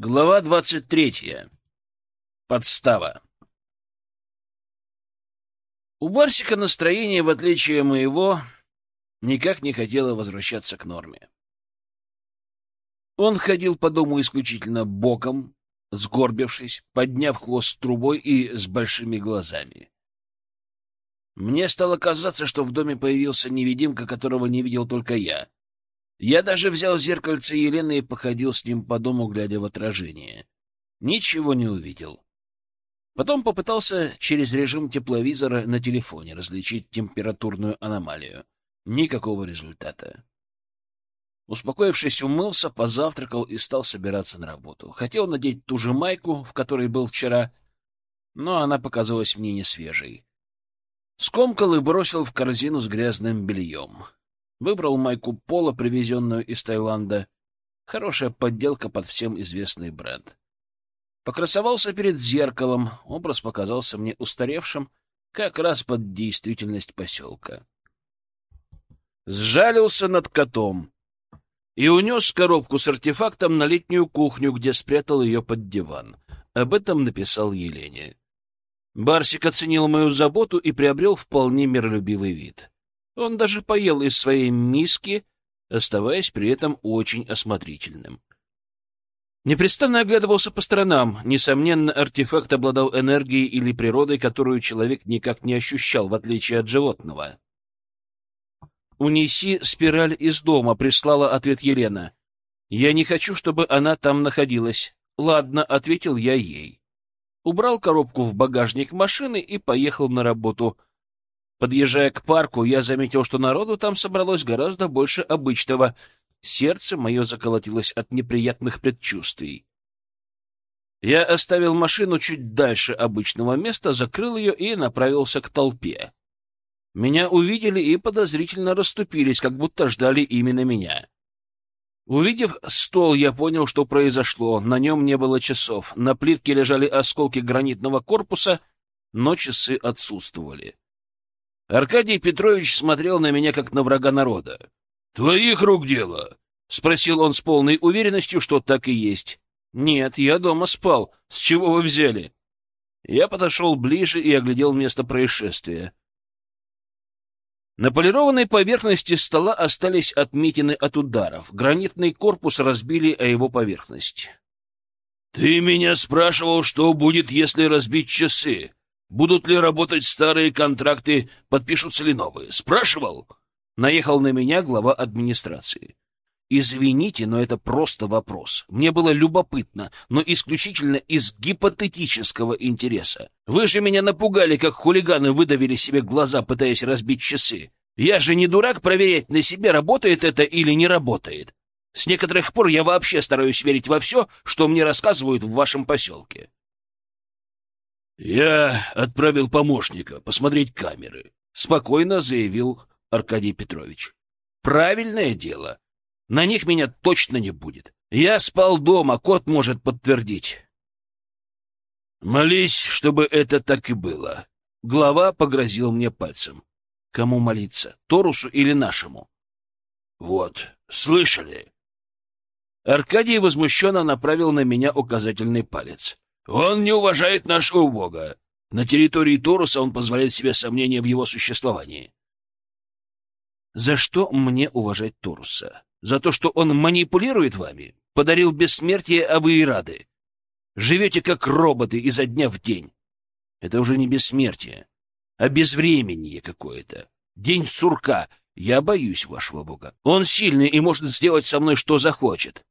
Глава двадцать третья. Подстава. У Барсика настроение, в отличие моего, никак не хотело возвращаться к норме. Он ходил по дому исключительно боком, сгорбившись, подняв хвост трубой и с большими глазами. Мне стало казаться, что в доме появился невидимка, которого не видел только я. Я даже взял зеркальце Елены и походил с ним по дому, глядя в отражение. Ничего не увидел. Потом попытался через режим тепловизора на телефоне различить температурную аномалию. Никакого результата. Успокоившись, умылся, позавтракал и стал собираться на работу. Хотел надеть ту же майку, в которой был вчера, но она показалась мне не свежей. Скомкал и бросил в корзину с грязным бельем. Выбрал майку пола, привезенную из Таиланда. Хорошая подделка под всем известный бренд. Покрасовался перед зеркалом, образ показался мне устаревшим, как раз под действительность поселка. Сжалился над котом и унес коробку с артефактом на летнюю кухню, где спрятал ее под диван. Об этом написал Елене. Барсик оценил мою заботу и приобрел вполне миролюбивый вид. Он даже поел из своей миски, оставаясь при этом очень осмотрительным. Непрестанно оглядывался по сторонам. Несомненно, артефакт обладал энергией или природой, которую человек никак не ощущал, в отличие от животного. «Унеси спираль из дома», — прислала ответ Елена. «Я не хочу, чтобы она там находилась». «Ладно», — ответил я ей. Убрал коробку в багажник машины и поехал на работу — Подъезжая к парку, я заметил, что народу там собралось гораздо больше обычного. Сердце мое заколотилось от неприятных предчувствий. Я оставил машину чуть дальше обычного места, закрыл ее и направился к толпе. Меня увидели и подозрительно расступились, как будто ждали именно меня. Увидев стол, я понял, что произошло. На нем не было часов. На плитке лежали осколки гранитного корпуса, но часы отсутствовали. Аркадий Петрович смотрел на меня, как на врага народа. — Твоих рук дело? — спросил он с полной уверенностью, что так и есть. — Нет, я дома спал. С чего вы взяли? Я подошел ближе и оглядел место происшествия. На полированной поверхности стола остались отметины от ударов. Гранитный корпус разбили о его поверхность. — Ты меня спрашивал, что будет, если разбить часы? Будут ли работать старые контракты, подпишутся ли новые? Спрашивал? Наехал на меня глава администрации. Извините, но это просто вопрос. Мне было любопытно, но исключительно из гипотетического интереса. Вы же меня напугали, как хулиганы выдавили себе глаза, пытаясь разбить часы. Я же не дурак проверять на себе, работает это или не работает. С некоторых пор я вообще стараюсь верить во все, что мне рассказывают в вашем поселке. «Я отправил помощника посмотреть камеры», — спокойно заявил Аркадий Петрович. «Правильное дело. На них меня точно не будет. Я спал дома, кот может подтвердить». «Молись, чтобы это так и было». Глава погрозил мне пальцем. «Кому молиться, Торусу или нашему?» «Вот, слышали?» Аркадий возмущенно направил на меня указательный палец. Он не уважает нашего бога. На территории Торуса он позволяет себе сомнения в его существовании. За что мне уважать Торуса? За то, что он манипулирует вами? Подарил бессмертие, а вы и рады. Живете как роботы изо дня в день. Это уже не бессмертие, а безвременье какое-то. День сурка. Я боюсь вашего бога. Он сильный и может сделать со мной что захочет.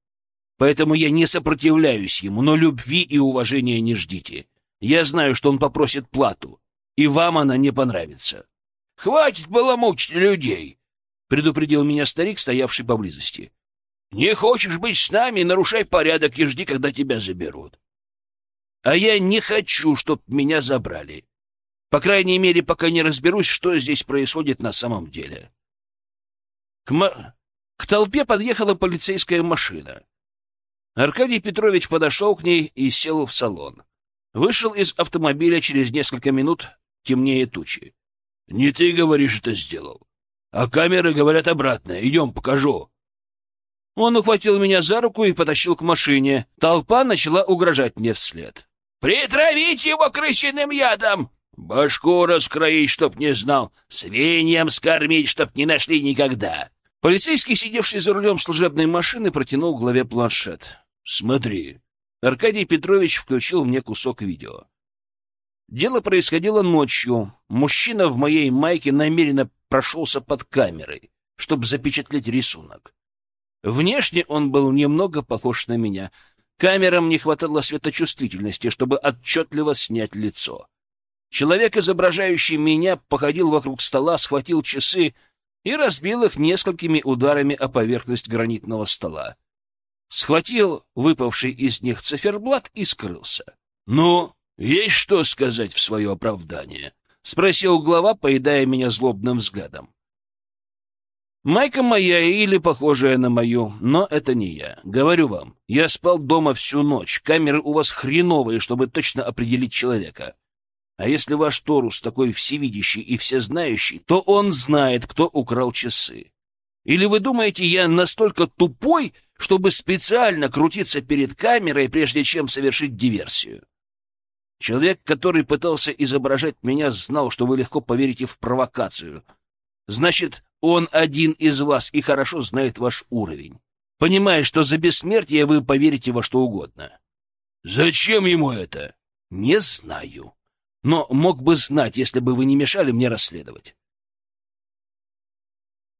Поэтому я не сопротивляюсь ему, но любви и уважения не ждите. Я знаю, что он попросит плату, и вам она не понравится. — Хватит баламучить людей! — предупредил меня старик, стоявший поблизости. — Не хочешь быть с нами, нарушай порядок и жди, когда тебя заберут. А я не хочу, чтоб меня забрали. По крайней мере, пока не разберусь, что здесь происходит на самом деле. К. К толпе подъехала полицейская машина. Аркадий Петрович подошел к ней и сел в салон. Вышел из автомобиля через несколько минут, темнее тучи. — Не ты, говоришь, это сделал. А камеры говорят обратно. Идем, покажу. Он ухватил меня за руку и потащил к машине. Толпа начала угрожать мне вслед. «Притравить его крысиным ядом! Башку раскроить, чтоб не знал! Свиньям скормить, чтоб не нашли никогда!» Полицейский, сидевший за рулем служебной машины, протянул главе планшет. «Смотри». Аркадий Петрович включил мне кусок видео. Дело происходило ночью. Мужчина в моей майке намеренно прошелся под камерой, чтобы запечатлеть рисунок. Внешне он был немного похож на меня. Камерам не хватало светочувствительности, чтобы отчетливо снять лицо. Человек, изображающий меня, походил вокруг стола, схватил часы и разбил их несколькими ударами о поверхность гранитного стола. Схватил выпавший из них циферблат и скрылся. — Ну, есть что сказать в свое оправдание? — спросил глава, поедая меня злобным взглядом. Майка моя или похожая на мою, но это не я. Говорю вам, я спал дома всю ночь. Камеры у вас хреновые, чтобы точно определить человека. А если ваш Торус такой всевидящий и всезнающий, то он знает, кто украл часы. Или вы думаете, я настолько тупой, чтобы специально крутиться перед камерой, прежде чем совершить диверсию? Человек, который пытался изображать меня, знал, что вы легко поверите в провокацию. Значит, он один из вас и хорошо знает ваш уровень. Понимая, что за бессмертие вы поверите во что угодно. Зачем ему это? Не знаю. Но мог бы знать, если бы вы не мешали мне расследовать.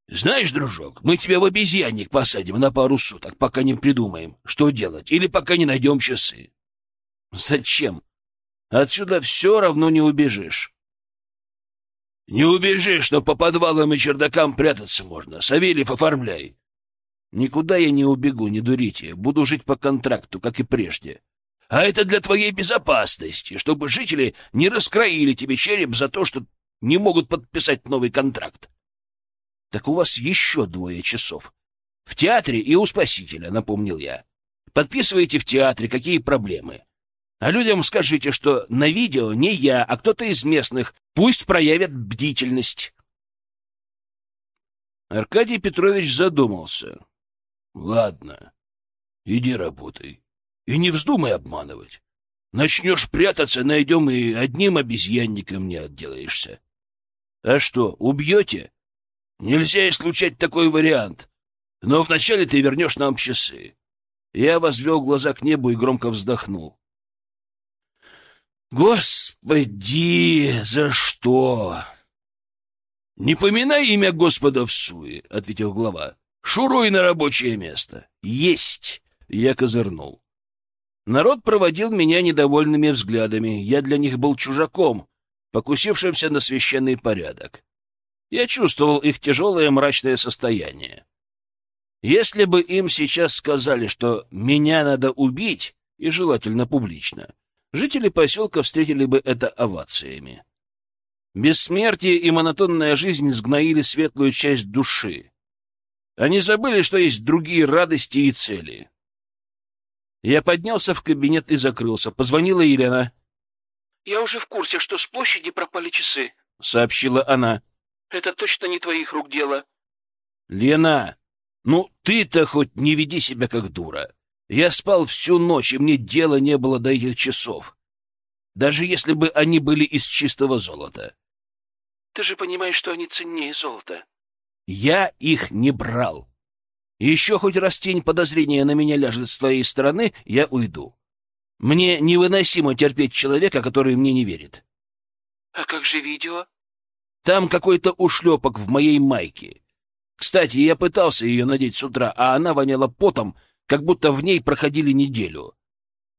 Знаешь, дружок, мы тебя в обезьянник посадим на пару суток, пока не придумаем, что делать, или пока не найдем часы. Зачем? Отсюда все равно не убежишь. Не убежишь, но по подвалам и чердакам прятаться можно. Савельев, оформляй. Никуда я не убегу, не дурите. Буду жить по контракту, как и прежде. А это для твоей безопасности, чтобы жители не раскроили тебе череп за то, что не могут подписать новый контракт. Так у вас еще двое часов. В театре и у спасителя, напомнил я. Подписывайте в театре, какие проблемы. А людям скажите, что на видео не я, а кто-то из местных. Пусть проявят бдительность. Аркадий Петрович задумался. — Ладно, иди работай. И не вздумай обманывать. Начнешь прятаться, найдем и одним обезьянником не отделаешься. — А что, убьете? — Нельзя исключать такой вариант. Но вначале ты вернешь нам часы. Я возвел глаза к небу и громко вздохнул. «Господи, за что?» «Не поминай имя Господа в суе», — ответил глава. «Шуруй на рабочее место». «Есть!» — я козырнул. Народ проводил меня недовольными взглядами. Я для них был чужаком, покусившимся на священный порядок. Я чувствовал их тяжелое мрачное состояние. Если бы им сейчас сказали, что меня надо убить, и желательно публично, жители поселка встретили бы это овациями. Бессмертие и монотонная жизнь сгноили светлую часть души. Они забыли, что есть другие радости и цели. Я поднялся в кабинет и закрылся. Позвонила Елена. — Я уже в курсе, что с площади пропали часы, — сообщила она. — Это точно не твоих рук дело. — Лена, ну ты-то хоть не веди себя как дура. Я спал всю ночь, и мне дела не было до этих часов. Даже если бы они были из чистого золота. Ты же понимаешь, что они ценнее золота. Я их не брал. Еще хоть раз тень подозрения на меня ляжет с твоей стороны, я уйду. Мне невыносимо терпеть человека, который мне не верит. А как же видео? Там какой-то ушлепок в моей майке. Кстати, я пытался ее надеть с утра, а она воняла потом, как будто в ней проходили неделю.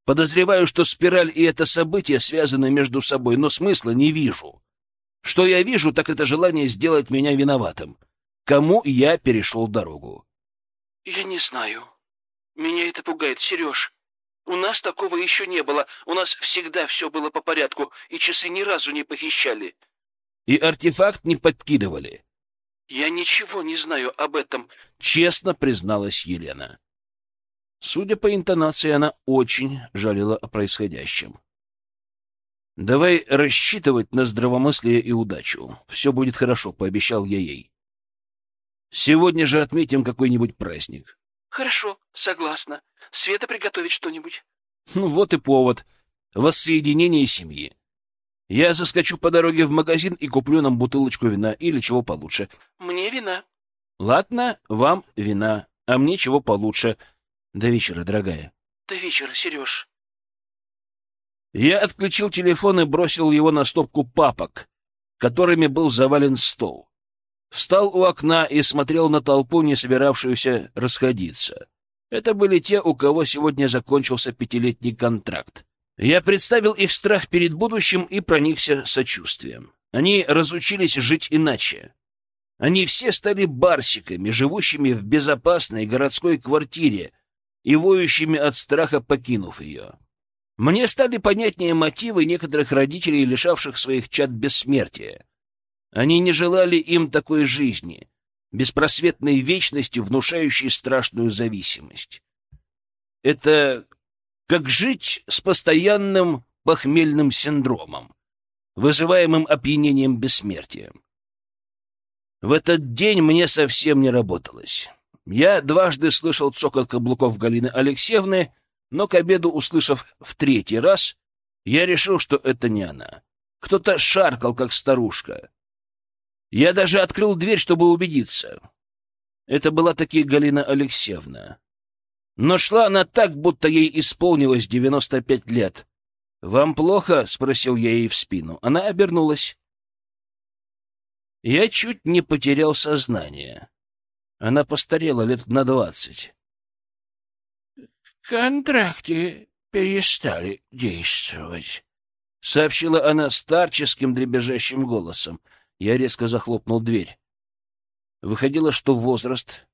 Подозреваю, что спираль и это событие связаны между собой, но смысла не вижу. Что я вижу, так это желание сделать меня виноватым. Кому я перешел дорогу? — Я не знаю. Меня это пугает, Сереж. У нас такого еще не было. У нас всегда все было по порядку, и часы ни разу не похищали. И артефакт не подкидывали. Я ничего не знаю об этом, честно призналась Елена. Судя по интонации, она очень жалела о происходящем. «Давай рассчитывать на здравомыслие и удачу. Все будет хорошо», — пообещал я ей. «Сегодня же отметим какой-нибудь праздник. Хорошо, согласна. Света приготовить что-нибудь. Ну вот и повод. Воссоединение семьи. Я заскочу по дороге в магазин и куплю нам бутылочку вина или чего получше. Мне вина. Ладно, вам вина, а мне чего получше. До вечера, дорогая. До вечера, Сереж. Я отключил телефон и бросил его на стопку папок, которыми был завален стол. Встал у окна и смотрел на толпу, не собиравшуюся расходиться. Это были те, у кого сегодня закончился пятилетний контракт. Я представил их страх перед будущим и проникся сочувствием. Они разучились жить иначе. Они все стали барсиками, живущими в безопасной городской квартире и воющими от страха, покинув ее. Мне стали понятнее мотивы некоторых родителей, лишавших своих чад бессмертия. Они не желали им такой жизни, беспросветной вечности, внушающей страшную зависимость. Это как жить с постоянным похмельным синдромом, вызываемым опьянением бессмертием. В этот день мне совсем не работалось. Я дважды слышал цокот каблуков Галины Алексеевны, но к обеду, услышав в третий раз, я решил, что это не она. Кто-то шаркал, как старушка. Я даже открыл дверь, чтобы убедиться. Это была таки Галина Алексеевна. Но шла она так, будто ей исполнилось девяносто пять лет. «Вам плохо?» — спросил я ей в спину. Она обернулась. Я чуть не потерял сознание. Она постарела лет на двадцать. «Контракты перестали действовать», — сообщила она старческим дребезжащим голосом. Я резко захлопнул дверь. Выходило, что возраст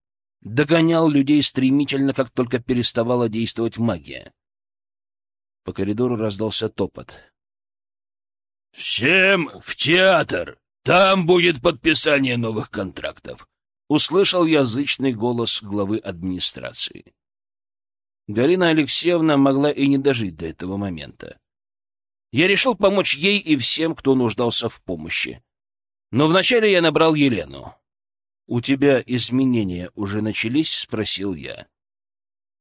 догонял людей стремительно, как только переставала действовать магия. По коридору раздался топот. «Всем в театр! Там будет подписание новых контрактов!» — услышал язычный голос главы администрации. Галина Алексеевна могла и не дожить до этого момента. Я решил помочь ей и всем, кто нуждался в помощи. Но вначале я набрал Елену. «У тебя изменения уже начались?» — спросил я.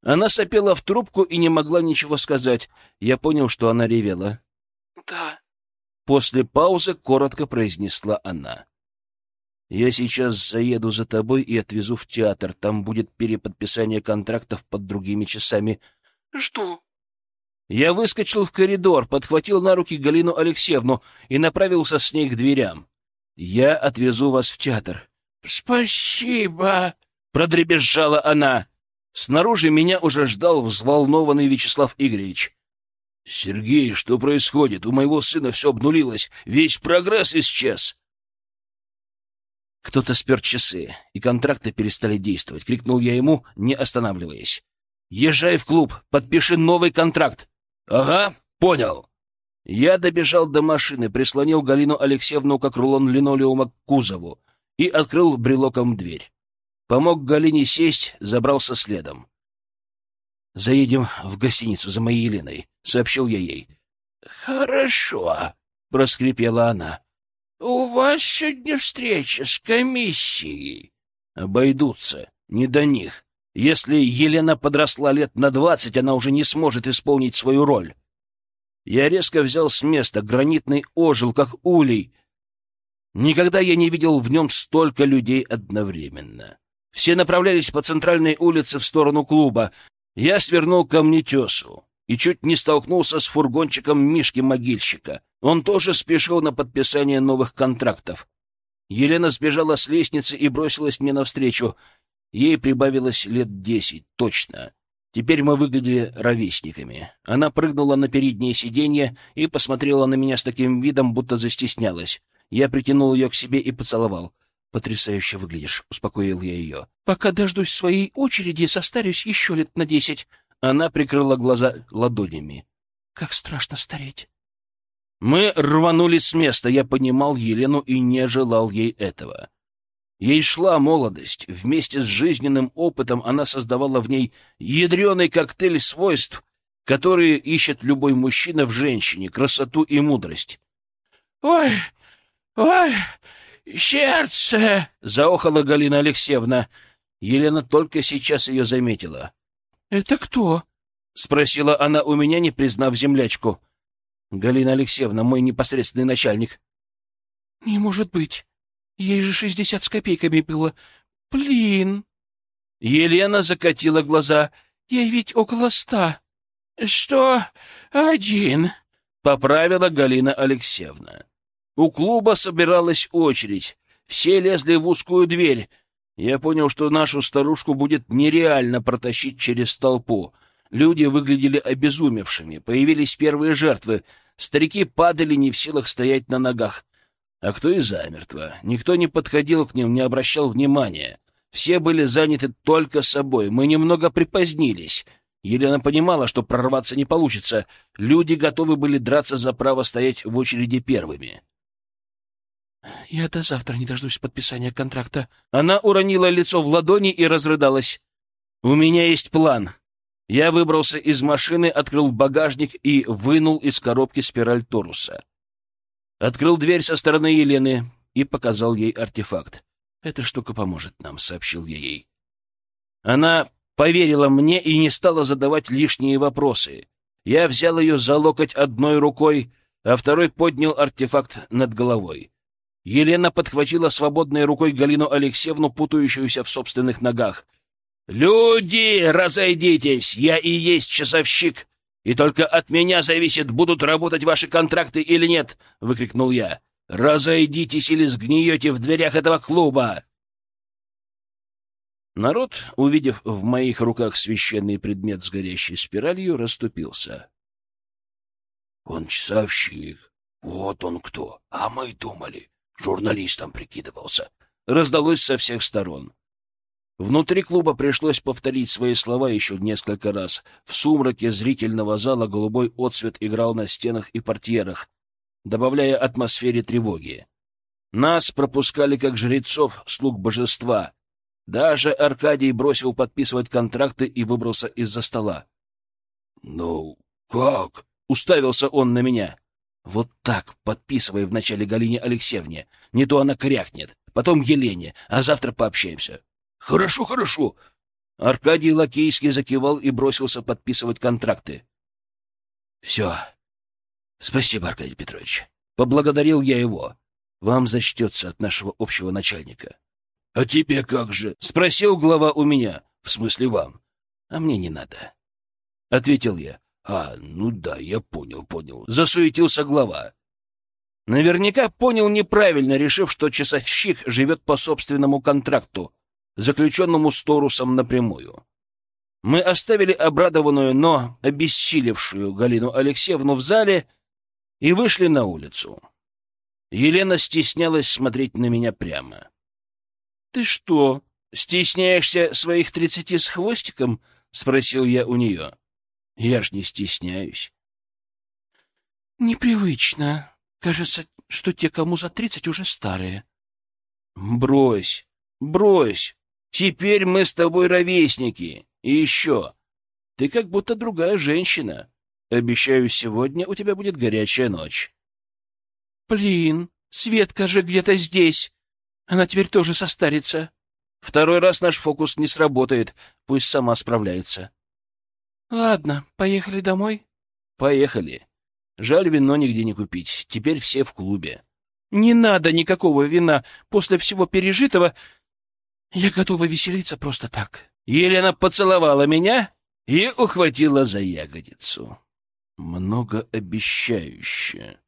Она сопела в трубку и не могла ничего сказать. Я понял, что она ревела. Да. После паузы коротко произнесла она. «Я сейчас заеду за тобой и отвезу в театр. Там будет переподписание контрактов под другими часами». «Жду». Я выскочил в коридор, подхватил на руки Галину Алексеевну и направился с ней к дверям. «Я отвезу вас в театр». «Спасибо!» — продребезжала она. Снаружи меня уже ждал взволнованный Вячеслав Игоревич. «Сергей, что происходит? У моего сына все обнулилось. Весь прогресс исчез!» Кто-то спер часы, и контракты перестали действовать. Крикнул я ему, не останавливаясь. «Езжай в клуб, подпиши новый контракт!» «Ага, понял!» Я добежал до машины, прислонил Галину Алексеевну как рулон линолеума к кузову и открыл брелоком дверь. Помог Галине сесть, забрался следом. «Заедем в гостиницу за моей Еленой», — сообщил я ей. «Хорошо», — проскрипела она. «У вас сегодня встреча с комиссией». «Обойдутся. Не до них. Если Елена подросла лет на двадцать, она уже не сможет исполнить свою роль». Я резко взял с места, гранитный ожил, как улей. Никогда я не видел в нем столько людей одновременно. Все направлялись по центральной улице в сторону клуба. Я свернул к камнетесу и чуть не столкнулся с фургончиком Мишки-могильщика. Он тоже спешил на подписание новых контрактов. Елена сбежала с лестницы и бросилась мне навстречу. Ей прибавилось лет десять, точно. Теперь мы выглядели ровесниками. Она прыгнула на переднее сиденье и посмотрела на меня с таким видом, будто застеснялась. Я притянул ее к себе и поцеловал. «Потрясающе выглядишь», — успокоил я ее. «Пока дождусь своей очереди, состарюсь еще лет на десять». Она прикрыла глаза ладонями. «Как страшно стареть». Мы рванули с места. Я понимал Елену и не желал ей этого. Ей шла молодость. Вместе с жизненным опытом она создавала в ней ядреный коктейль свойств, которые ищет любой мужчина в женщине — красоту и мудрость. «Ой, ой, «Сердце!» — заохала Галина Алексеевна. Елена только сейчас ее заметила. «Это кто?» — спросила она у меня, не признав землячку. «Галина Алексеевна, мой непосредственный начальник». «Не может быть. Ей же шестьдесят с копейками было. Блин!» Елена закатила глаза. «Ей ведь около ста». «Сто один», — поправила Галина Алексеевна. У клуба собиралась очередь. Все лезли в узкую дверь. Я понял, что нашу старушку будет нереально протащить через толпу. Люди выглядели обезумевшими, появились первые жертвы. Старики падали не в силах стоять на ногах. А кто и замертво. Никто не подходил к ним, не обращал внимания. Все были заняты только собой. Мы немного припозднились. Елена понимала, что прорваться не получится. Люди готовы были драться за право стоять в очереди первыми. «Я до завтра не дождусь подписания контракта». Она уронила лицо в ладони и разрыдалась. «У меня есть план. Я выбрался из машины, открыл багажник и вынул из коробки спираль Торуса. Открыл дверь со стороны Елены и показал ей артефакт. «Эта штука поможет нам», — сообщил я ей. Она поверила мне и не стала задавать лишние вопросы. Я взял ее за локоть одной рукой, а второй поднял артефакт над головой. Елена подхватила свободной рукой Галину Алексеевну, путающуюся в собственных ногах. «Люди, разойдитесь! Я и есть часовщик, и только от меня зависит, будут работать ваши контракты или нет!» — выкрикнул я. «Разойдитесь или сгниете в дверях этого клуба!» Народ, увидев в моих руках священный предмет с горящей спиралью, расступился. «Он часовщик. Вот он кто. А мы думали, журналистом прикидывался». Раздалось со всех сторон. Внутри клуба пришлось повторить свои слова еще несколько раз. В сумраке зрительного зала голубой отсвет играл на стенах и портьерах, добавляя атмосфере тревоги. Нас пропускали как жрецов, слуг божества. Даже Аркадий бросил подписывать контракты и выбрался из-за стола. — Ну, как? — уставился он на меня. — Вот так подписывай вначале Галине Алексеевне. Не то она крякнет. Потом Елене. А завтра пообщаемся. Хорошо, хорошо. Аркадий Лакейский закивал и бросился подписывать контракты. Все. Спасибо, Аркадий Петрович. Поблагодарил я его. Вам зачтется от нашего общего начальника. — А тебе как же? — спросил глава у меня. — В смысле вам? — А мне не надо. — ответил я. — А, ну да, я понял, понял. Засуетился глава. Наверняка понял неправильно, решив, что часовщик живет по собственному контракту, заключенному с Торусом напрямую. Мы оставили обрадованную, но обессилевшую Галину Алексеевну в зале и вышли на улицу. Елена стеснялась смотреть на меня прямо. — Ты что, стесняешься своих тридцати с хвостиком? — спросил я у нее. — Я ж не стесняюсь. — Непривычно. Кажется, что те, кому за тридцать, уже старые. — Брось, брось. Теперь мы с тобой ровесники. И еще, ты как будто другая женщина. Обещаю, сегодня у тебя будет горячая ночь. Блин, Светка же где-то здесь. Она теперь тоже состарится. Второй раз наш фокус не сработает. Пусть сама справляется. Ладно, поехали домой? Поехали. Жаль, вино нигде не купить. Теперь все в клубе. Не надо никакого вина. После всего пережитого я готова веселиться просто так. Елена поцеловала меня и ухватила за ягодицу. Многообещающе.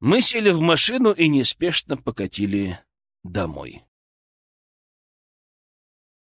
Мы сели в машину и неспешно покатили домой.